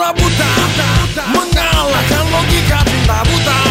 cinta Mengalahkan logika cinta buta.